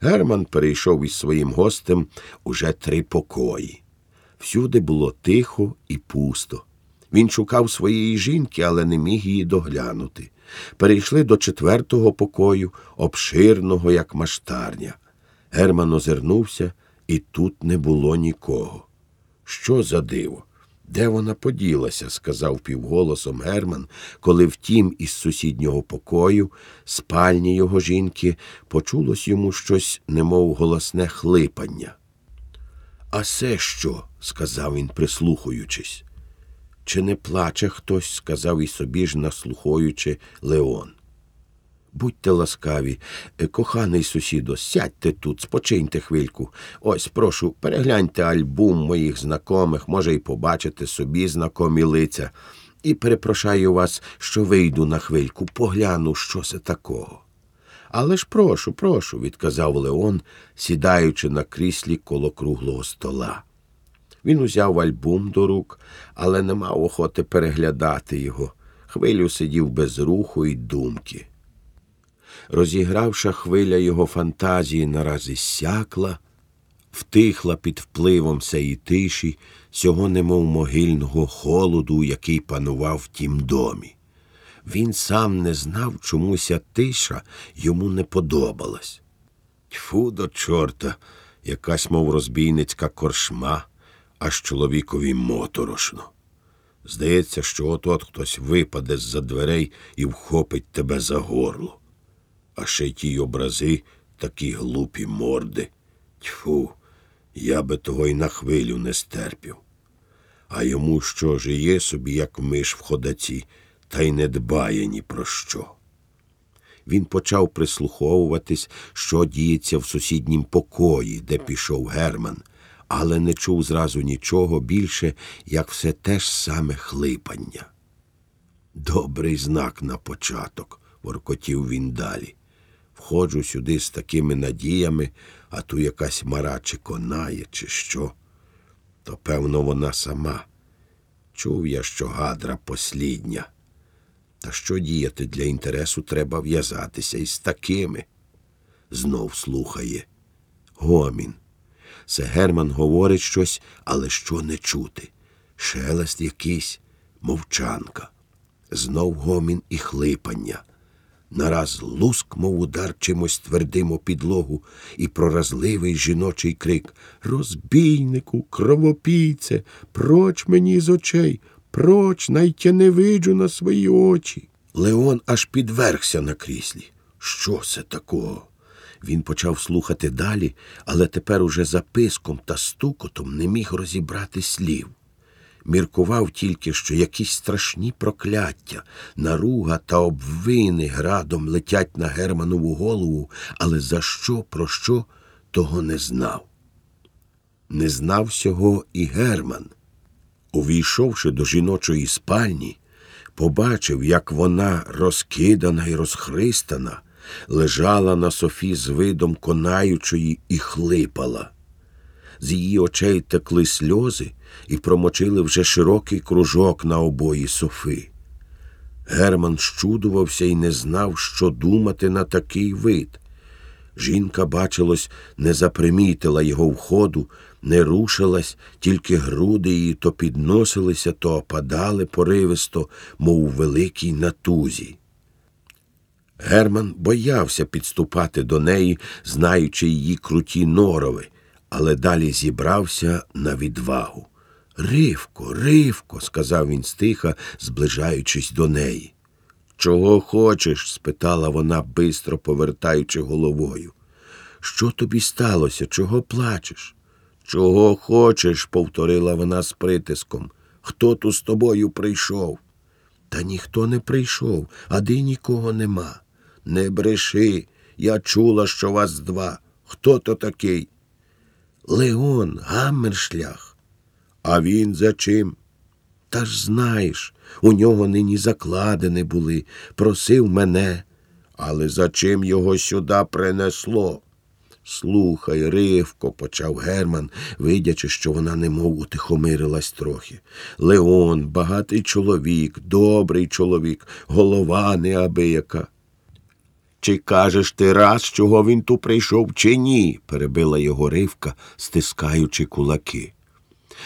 Герман перейшов із своїм гостем уже три покої. Всюди було тихо і пусто. Він шукав своєї жінки, але не міг її доглянути. Перейшли до четвертого покою, обширного, як маштарня. Герман озирнувся, і тут не було нікого. Що за диво? Де вона поділася? сказав півголосом Герман, коли втім із сусіднього покою, спальні його жінки, почулось йому щось, немов голосне хлипання. А це що? сказав він, прислухаючись. Чи не плаче хтось, сказав і собі ж, наслухаючи Леон. Будьте ласкаві, Е, коханий сусідо, сядьте тут, спочиньте хвильку. Ось, прошу, перегляньте альбом моїх знайомих, може, й побачите собі знакомі лиця. І перепрошаю вас, що вийду на хвильку, погляну, що це такого. Але ж прошу, прошу, відказав Леон, сідаючи на кріслі коло круглого стола. Він узяв альбом до рук, але не мав охоти переглядати його. Хвилю сидів без руху і думки. Розігравша хвиля його фантазії нараз іссякла, втихла під впливом сеї тиші, сього немов могильного холоду, який панував в тім домі. Він сам не знав, чому ся тиша йому не подобалась. Тьфу до чорта, якась, мов розбійницька коршма, аж чоловікові моторошно. Здається, що от-от хтось випаде з-за дверей і вхопить тебе за горло. А ще й ті образи, такі глупі морди. Тьфу, я би того й на хвилю не стерпів. А йому що жиє собі, як миш в ходаці, та й не дбає ні про що. Він почав прислуховуватись, що діється в сусіднім покої, де пішов Герман, але не чув зразу нічого більше, як все те ж саме хлипання. Добрий знак на початок, воркотів він далі. Входжу сюди з такими надіями, а ту якась мара чи конає, чи що. То, певно, вона сама. Чув я, що гадра послідня. Та що діяти для інтересу треба в'язатися із такими. Знов слухає. Гомін. Це Герман говорить щось, але що не чути. Шелест якийсь, мовчанка. Знов гомін і хлипання. Нараз луск, мов удар чимось твердим у підлогу, і проразливий жіночий крик Розбійнику, кровопійце, проч мені з очей, проч, найтя не виджу на свої очі. Леон аж підвергся на кріслі. Що це такого? Він почав слухати далі, але тепер уже записком та стукотом не міг розібрати слів. Міркував тільки, що якісь страшні прокляття, наруга та обвини градом летять на Германову голову, але за що, про що, того не знав. Не знав сього і Герман. Увійшовши до жіночої спальні, побачив, як вона, розкидана і розхристана, лежала на софі з видом конаючої і хлипала. З її очей текли сльози і промочили вже широкий кружок на обої софи. Герман щудувався і не знав, що думати на такий вид. Жінка, бачилось, не запримітила його входу, не рушилась, тільки груди її то підносилися, то опадали поривисто, мов у великій натузі. Герман боявся підступати до неї, знаючи її круті норови, але далі зібрався на відвагу. Ривко, ривко, сказав він стиха, зближаючись до неї. Чого хочеш? спитала вона, бистро повертаючи головою. Що тобі сталося? Чого плачеш? Чого хочеш? повторила вона з притиском. Хто тут з тобою прийшов? Та ніхто не прийшов, а де нікого нема. Не бреши. Я чула, що вас два. Хто то такий? Леон, гаммершлях. А він за чим? Та ж знаєш, у нього нині закладини були, просив мене. Але за чим його сюди принесло? Слухай, ривко, почав Герман, видячи, що вона немов утихомирилась трохи. Леон, багатий чоловік, добрий чоловік, голова неабияка. Чи кажеш ти раз, чого він ту прийшов, чи ні? перебила його ривка, стискаючи кулаки.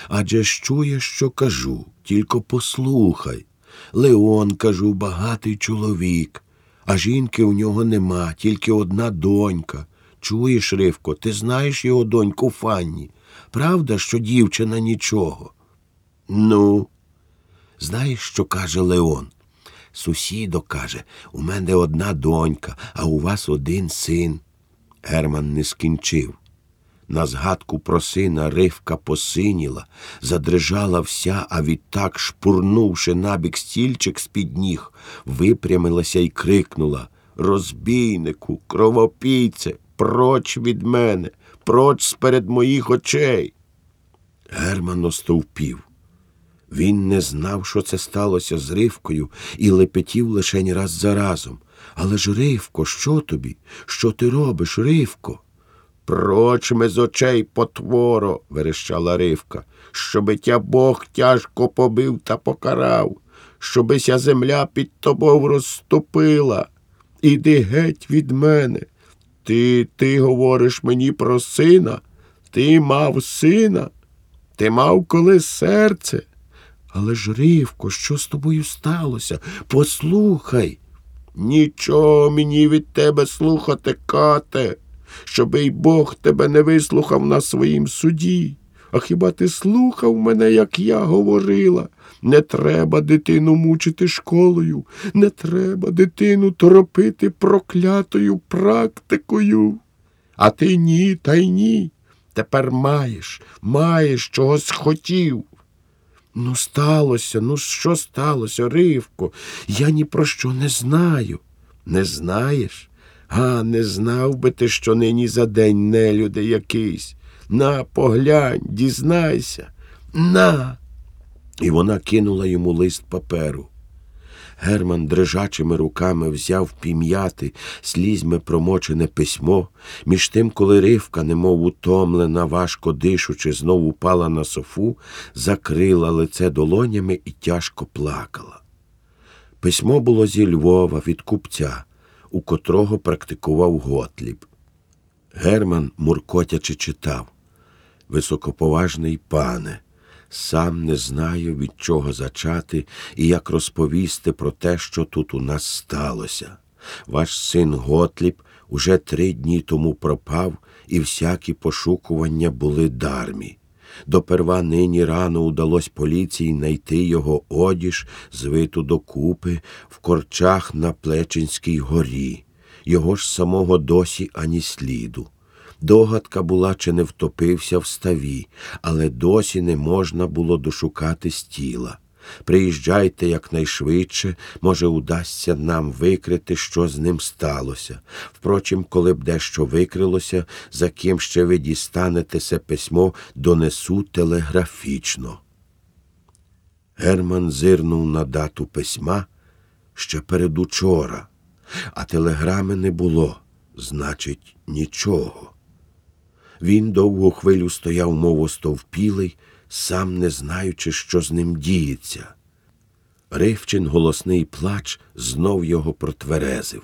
Адже ж чуєш, що кажу, тільки послухай. Леон, кажу, багатий чоловік, а жінки у нього нема, тільки одна донька. Чуєш, Ривко, ти знаєш його доньку Фанні. Правда, що дівчина нічого? Ну, знаєш, що каже Леон? Сусідо каже, у мене одна донька, а у вас один син. Герман не скінчив. На згадку про сина ривка посиніла, задрижала вся, а відтак, шпурнувши набік стільчик з-під ніг, випрямилася і крикнула Розбійнику, кровопійце, проч від мене, проч з-перед моїх очей. Герман остовпів. Він не знав, що це сталося з Ривкою, і лепетів лишень раз за разом. Але ж, Ривко, що тобі? Що ти робиш, Ривко? Проч ми з очей, потворо, верещала Ривка, щоби тя Бог тяжко побив та покарав, щобися земля під тобою розступила. Іди геть від мене. Ти, ти говориш мені про сина, ти мав сина, ти мав коли серце. Але ж, Ривко, що з тобою сталося? Послухай. Нічого мені від тебе слухати, кате, щоби й Бог тебе не вислухав на своїм суді. А хіба ти слухав мене, як я говорила? Не треба дитину мучити школою, не треба дитину торопити проклятою практикою. А ти ні, та й ні. Тепер маєш, маєш, чогось хотів. Ну, сталося, ну що сталося, Ривко? Я ні про що не знаю. Не знаєш? А, не знав би ти, що нині за день нелюде якийсь. На, поглянь, дізнайся. На. І вона кинула йому лист паперу. Герман дрижачими руками взяв пім'яти, слізьми промочене письмо, між тим, коли ривка, немов утомлена, важко дишучи, знов упала на софу, закрила лице долонями і тяжко плакала. Письмо було зі Львова від купця, у котрого практикував Готліб. Герман, муркотячи, читав Високоповажний пане, сам не знаю, від чого зачати і як розповісти про те, що тут у нас сталося. Ваш син Готліб уже три дні тому пропав, і всякі пошукування були дармі. Доперва нині рано удалось поліції найти його одіж, звиту докупи, в корчах на Плечинській горі. Його ж самого досі ані сліду. Догадка була, чи не втопився в ставі, але досі не можна було дошукати з тіла. Приїжджайте якнайшвидше, може, удасться нам викрити, що з ним сталося. Впрочем, коли б дещо викрилося, за ким ще ви дістанете це письмо, донесу телеграфічно. Герман зирнув на дату письма ще передучора, а телеграми не було, значить, нічого. Він довгу хвилю стояв, мов остовпілий, сам не знаючи, що з ним діється. Ривчин голосний плач знов його протверезив.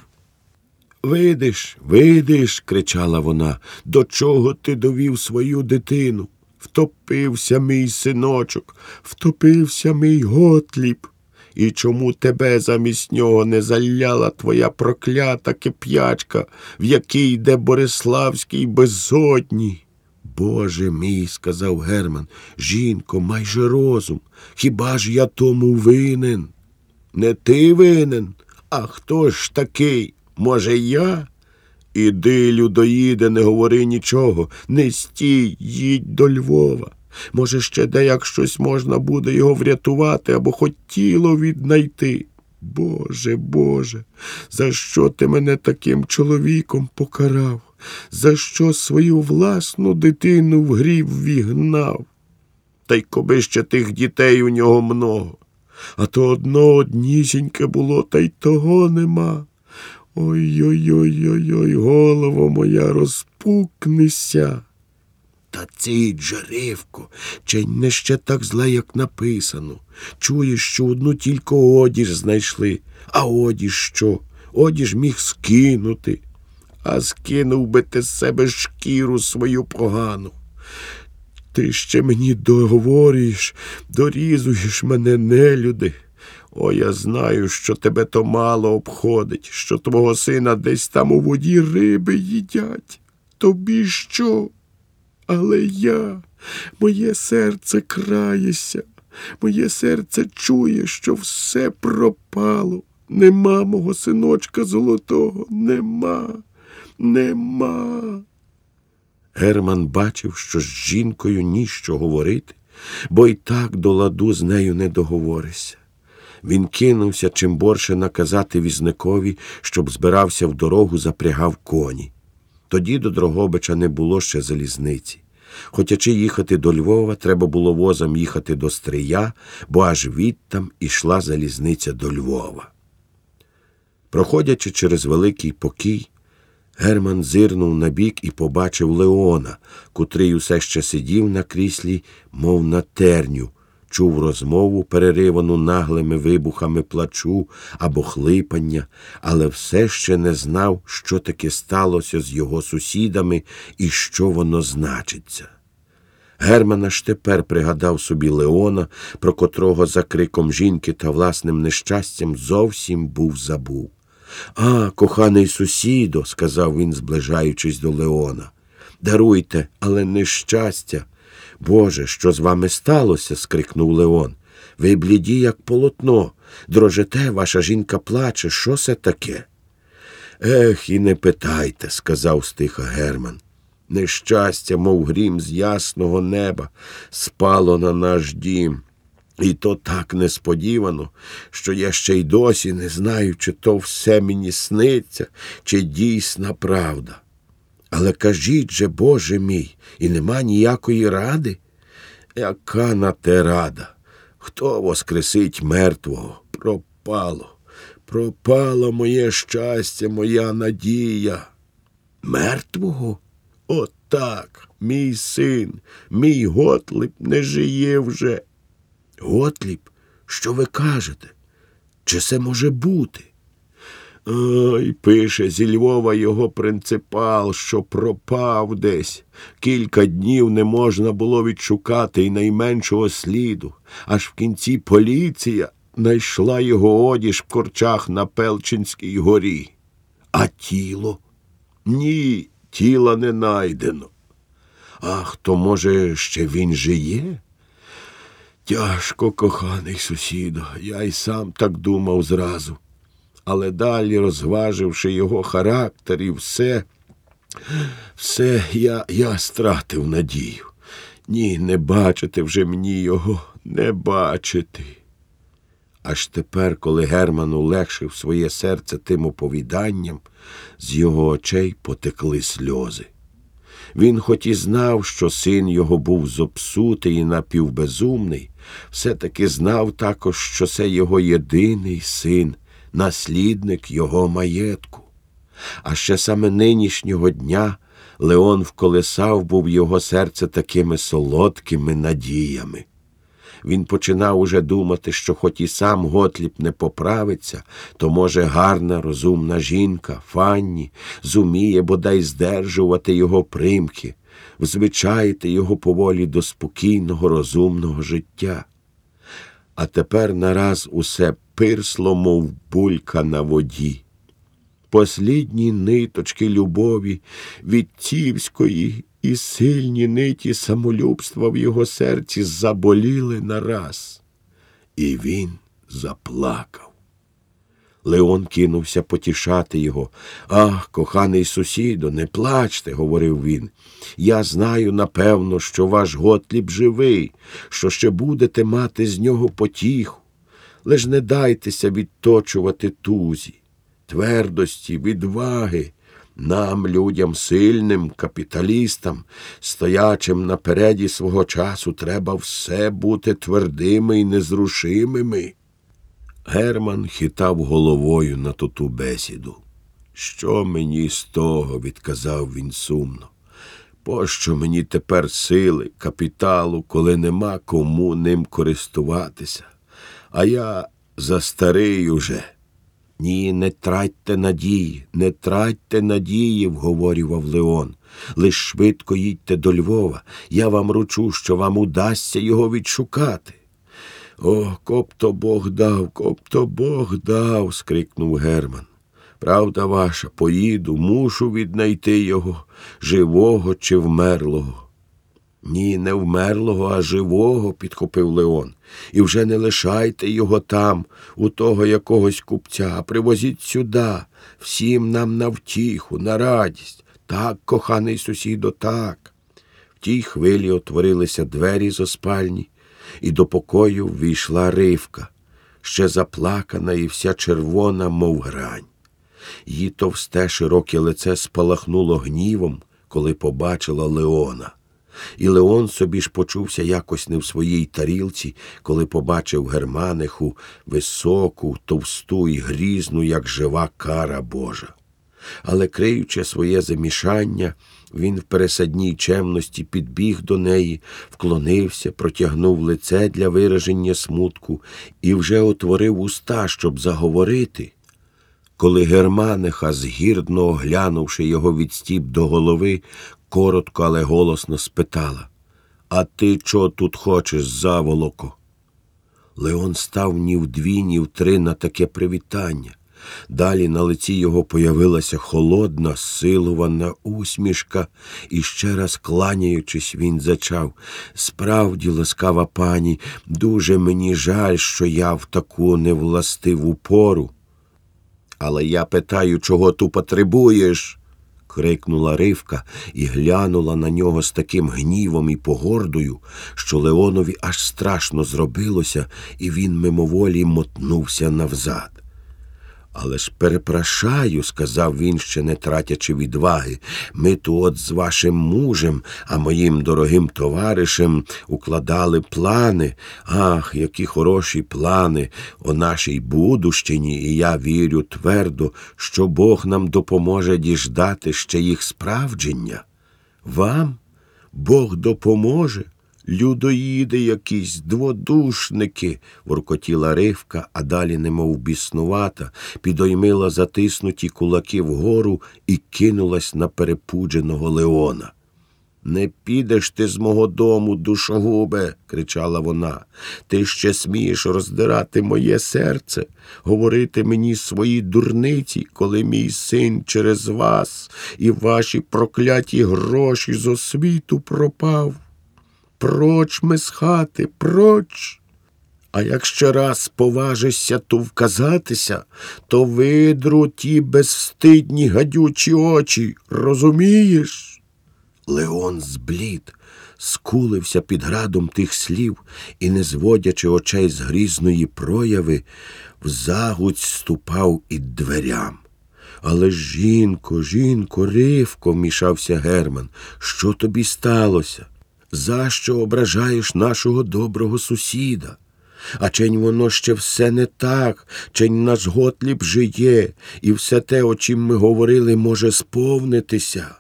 Видиш, видиш, кричала вона, до чого ти довів свою дитину? Втопився мій синочок, втопився мій Готліб. І чому тебе замість нього не заляла твоя проклята кип'ячка, в якій йде Бориславський безодні? Боже мій, сказав Герман, жінко, майже розум. Хіба ж я тому винен? Не ти винен, а хто ж такий? Може, я? Іди, людоїде, не говори нічого, не стій, їдь до Львова. Може, ще деяк щось можна буде його врятувати або хоч тіло віднайти. Боже, Боже, за що ти мене таким чоловіком покарав? За що свою власну дитину в гріб вігнав? Та й коби ще тих дітей у нього много. А то одно однісіньке було, та й того нема. Ой-ой-ой, ой ой голова моя, розпукнися. Та цить же, Ривко, чи не ще так зле, як написано. Чуєш, що одну тільки одіж знайшли, а одіж що? одіж міг скинути, а скинув би ти з себе шкіру свою погану. Ти ще мені договорюєш, дорізуєш мене, нелюди. О, я знаю, що тебе то мало обходить, що твого сина десь там у воді риби їдять. Тобі що? Але я, моє серце крається, моє серце чує, що все пропало. Нема мого синочка золотого, нема, нема. Герман бачив, що з жінкою ніщо говорити, бо й так до ладу з нею не договоришся. Він кинувся чим борше наказати візникові, щоб збирався в дорогу, запрягав коні. Тоді до Дрогобича не було ще залізниці. Хотячи їхати до Львова, треба було возом їхати до Стрия, бо аж відтам ішла залізниця до Львова. Проходячи через великий покій, Герман зирнув набік і побачив Леона, котрий усе ще сидів на кріслі, мов на терню, чув розмову, переривану наглими вибухами плачу або хлипання, але все ще не знав, що таке сталося з його сусідами і що воно значиться. Герман аж тепер пригадав собі Леона, про котрого за криком жінки та власним нещастям зовсім був забув. А, коханий сусідо, сказав він, зближаючись до Леона. Даруйте, але нещастя. Боже, що з вами сталося? скрикнув Леон. Ви бліді, як полотно. Дрожете, ваша жінка плаче. Що це таке? Ех, і не питайте, сказав стиха Герман. Нещастя, мов грім з ясного неба, спало на наш дім. І то так несподівано, що я ще й досі не знаю, чи то все мені сниться, чи дійсна правда. Але кажіть же, Боже мій, і нема ніякої ради? Яка на те рада? Хто воскресить мертвого? Пропало, пропало моє щастя, моя надія. Мертвого? Отак, мій син, мій Готлип не жиє вже. Готліп, що ви кажете? Чи це може бути? Ой, пише зі Львова його принципал, що пропав десь. Кілька днів не можна було відшукати й найменшого сліду, аж в кінці поліція знайшла його одіж в корчах на Пелчинській горі. А тіло? Ні, тіла не найдено. Ах, то, може, ще він жиє? Тяжко, коханий сусідо, я й сам так думав зразу. Але далі, розваживши його характер і все, все я, я стратив надію. Ні, не бачити вже мені його, не бачити. Аж тепер, коли Герман улегшив своє серце тим оповіданням, з його очей потекли сльози. Він, хоч і знав, що син його був зопсутий і напівбезумний, все-таки знав також, що це його єдиний син, наслідник його маєтку. А ще саме нинішнього дня Леон вколесав був його серце такими солодкими надіями. Він починав уже думати, що хоч і сам Готліп не поправиться, то, може, гарна, розумна жінка, Фанні, зуміє бодай здержувати його примки, взвичаїти його поволі до спокійного, розумного життя. А тепер нараз усе пирсло, мов булька на воді. Послідні ниточки любові від цівської і сильні ниті самолюбства в його серці заболіли нараз. І він заплакав. Леон кинувся потішати його. Ах, коханий сусідо, не плачте, говорив він. Я знаю, напевно, що ваш Готліб живий, що ще будете мати з нього потіху. Лиш не дайтеся відточувати тузі, твердості, відваги. Нам, людям сильним, капіталістам, стоячим напереді свого часу, треба все бути твердими і незрушимими. Герман хитав головою на ту бесіду. Що мені з того, відказав він сумно. Пощо мені тепер сили, капіталу, коли нема кому ним користуватися? А я застарий уже. Ні, не тратьте надії, не тратьте надії, вговорював Леон. Лиш швидко їдьте до Львова, я вам ручу, що вам удасться його відшукати. О, копто Бог дав, копто Бог дав. скрикнув Герман. Правда ваша, поїду, мушу віднайти його, живого чи вмерлого. Ні, не вмерлого, а живого, підхопив Леон. І вже не лишайте його там, у того якогось купця, а привозіть сюди, всім нам на втіху, на радість. Так, коханий сусідо, так. В тій хвилі отворилися двері зо спальні, і до покою ввійшла ривка, ще заплакана і вся червона, мов грань. Її товсте широке лице спалахнуло гнівом, коли побачила Леона. І Леон собі ж почувся якось не в своїй тарілці, коли побачив германиху високу, товсту і грізну, як жива кара Божа. Але, криючи своє замішання, він в пересадній чемності підбіг до неї, вклонився, протягнув лице для вираження смутку і вже отворив уста, щоб заговорити. Коли Германиха, згірдно оглянувши його від стіп до голови, коротко, але голосно спитала А ти чого тут хочеш, заволоко? Леон став ні вдві, ні втри на таке привітання. Далі на лиці його появилася холодна, силувана усмішка, і ще раз кланяючись, він зачав Справді, ласкава пані, дуже мені жаль, що я в таку невластиву пору. Але я питаю, чого ту потребуєш? крикнула Ривка і глянула на нього з таким гнівом і погордою, що Леонові аж страшно зробилося, і він мимоволі мотнувся навзад. Але ж перепрошаю, сказав він, ще не тратячи відваги, ми тут от з вашим мужем, а моїм дорогим товаришем укладали плани. Ах, які хороші плани о нашій будущині, і я вірю твердо, що Бог нам допоможе діждати ще їх справдження. Вам Бог допоможе. Людоїди якісь, дводушники, воркотіла ривка, а далі, немов біснувата, підоймила затиснуті кулаки вгору і кинулась на перепудженого Леона. Не підеш ти з мого дому, душогубе, кричала вона. Ти ще смієш роздирати моє серце, говорити мені свої дурниці, коли мій син через вас і ваші прокляті гроші з освіту пропав. Проч ми з хати, проч. А як ще раз поважишся ту вказатися, то видру ті безстидні гадючі очі, розумієш? Леон зблід, скулився під градом тих слів і, не зводячи очей з грізної прояви, в загудь ступав ід дверям. Але жінко, жінко, ривко, мішався Герман, що тобі сталося? За що ображаєш нашого доброго сусіда? А чень воно ще все не так, чень наш Готліб жиє, і все те, о чим ми говорили, може сповнитися.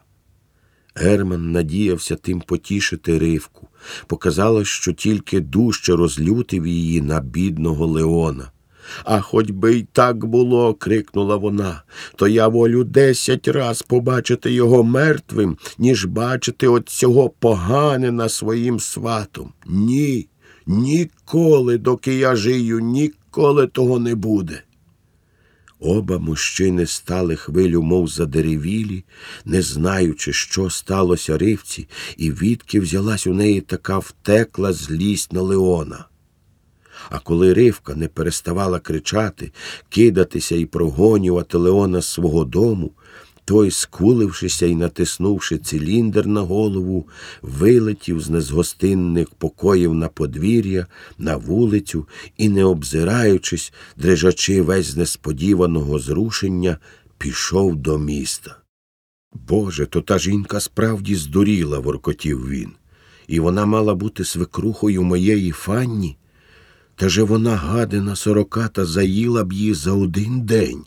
Герман надіявся тим потішити ривку. Показалось, що тільки дужче розлютив її на бідного Леона. А хоч би й так було, крикнула вона, то я волю десять раз побачити його мертвим, ніж бачити от цього поганина своїм сватом. Ні, ніколи, доки я жию, ніколи того не буде. Оба мужчини стали хвилю, мов задеревілі, не знаючи, що сталося ривці, і відки взялась у неї така втекла злість на Леона. А коли Ривка не переставала кричати, кидатися і прогонювати Леона з свого дому, той, скулившися і натиснувши циліндр на голову, вилетів з незгостинних покоїв на подвір'я, на вулицю і, не обзираючись, дрижачи весь несподіваного зрушення, пішов до міста. Боже, то та жінка справді здуріла, воркотів він, і вона мала бути свекрухою моєї фанні. Та же вона гадина сороката заїла б її за один день.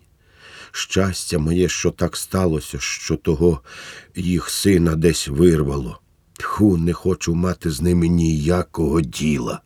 Щастя моє, що так сталося, що того їх сина десь вирвало. Тху, не хочу мати з ними ніякого діла.